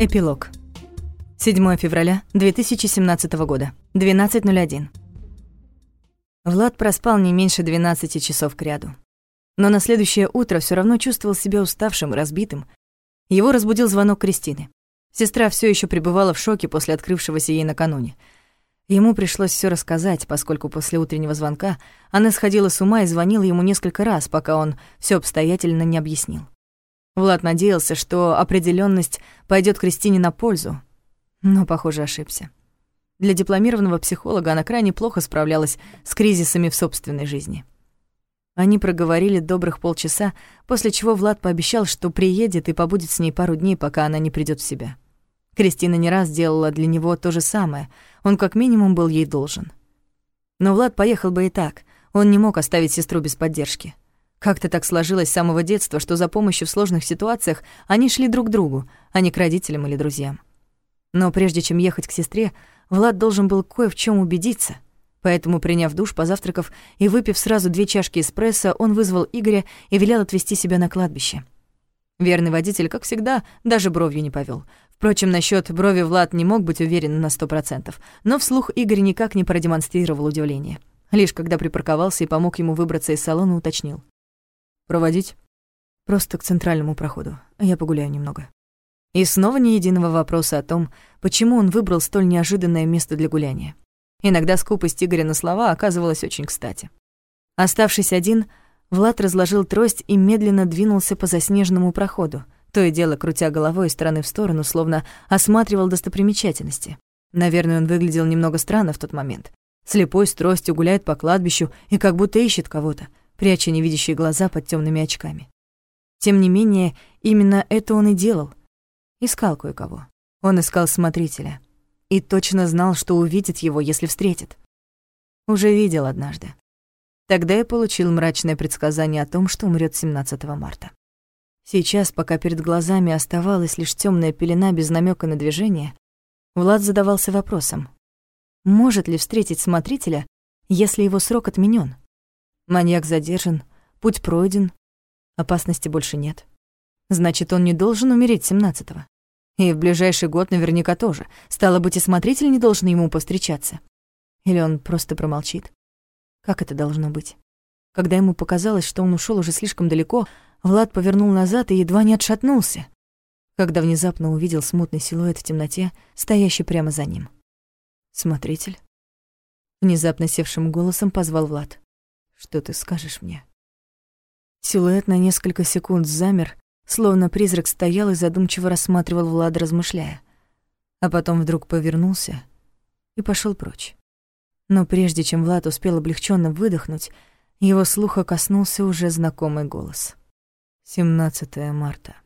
Эпилог. 7 февраля 2017 года, 12.01. Влад проспал не меньше 12 часов кряду. Но на следующее утро все равно чувствовал себя уставшим и разбитым. Его разбудил звонок Кристины. Сестра все еще пребывала в шоке после открывшегося ей накануне. Ему пришлось все рассказать, поскольку после утреннего звонка она сходила с ума и звонила ему несколько раз, пока он все обстоятельно не объяснил. Влад надеялся, что определенность пойдет Кристине на пользу, но, похоже, ошибся. Для дипломированного психолога она крайне плохо справлялась с кризисами в собственной жизни. Они проговорили добрых полчаса, после чего Влад пообещал, что приедет и побудет с ней пару дней, пока она не придет в себя. Кристина не раз делала для него то же самое, он как минимум был ей должен. Но Влад поехал бы и так, он не мог оставить сестру без поддержки. Как-то так сложилось с самого детства, что за помощью в сложных ситуациях они шли друг к другу, а не к родителям или друзьям. Но прежде чем ехать к сестре, Влад должен был кое в чем убедиться. Поэтому, приняв душ, позавтракав и выпив сразу две чашки эспрессо, он вызвал Игоря и велел отвезти себя на кладбище. Верный водитель, как всегда, даже бровью не повел. Впрочем, насчет брови Влад не мог быть уверен на сто процентов, но вслух Игорь никак не продемонстрировал удивления. Лишь когда припарковался и помог ему выбраться из салона, уточнил. Проводить? Просто к центральному проходу. Я погуляю немного. И снова ни единого вопроса о том, почему он выбрал столь неожиданное место для гуляния. Иногда скупость Игоря на слова оказывалась очень кстати. Оставшись один, Влад разложил трость и медленно двинулся по заснеженному проходу, то и дело крутя головой из стороны в сторону, словно осматривал достопримечательности. Наверное, он выглядел немного странно в тот момент. Слепой с тростью гуляет по кладбищу и как будто ищет кого-то пряча невидящие глаза под темными очками. Тем не менее, именно это он и делал. Искал кое-кого. Он искал смотрителя. И точно знал, что увидит его, если встретит. Уже видел однажды. Тогда я получил мрачное предсказание о том, что умрет 17 марта. Сейчас, пока перед глазами оставалась лишь темная пелена без намека на движение, Влад задавался вопросом, может ли встретить смотрителя, если его срок отменен? Маньяк задержан, путь пройден, опасности больше нет. Значит, он не должен умереть семнадцатого. И в ближайший год наверняка тоже. Стало быть, и смотритель не должен ему повстречаться. Или он просто промолчит. Как это должно быть? Когда ему показалось, что он ушел уже слишком далеко, Влад повернул назад и едва не отшатнулся, когда внезапно увидел смутный силуэт в темноте, стоящий прямо за ним. «Смотритель?» Внезапно севшим голосом позвал Влад. Что ты скажешь мне?» Силуэт на несколько секунд замер, словно призрак стоял и задумчиво рассматривал Влада, размышляя. А потом вдруг повернулся и пошел прочь. Но прежде чем Влад успел облегченно выдохнуть, его слуха коснулся уже знакомый голос. 17 марта.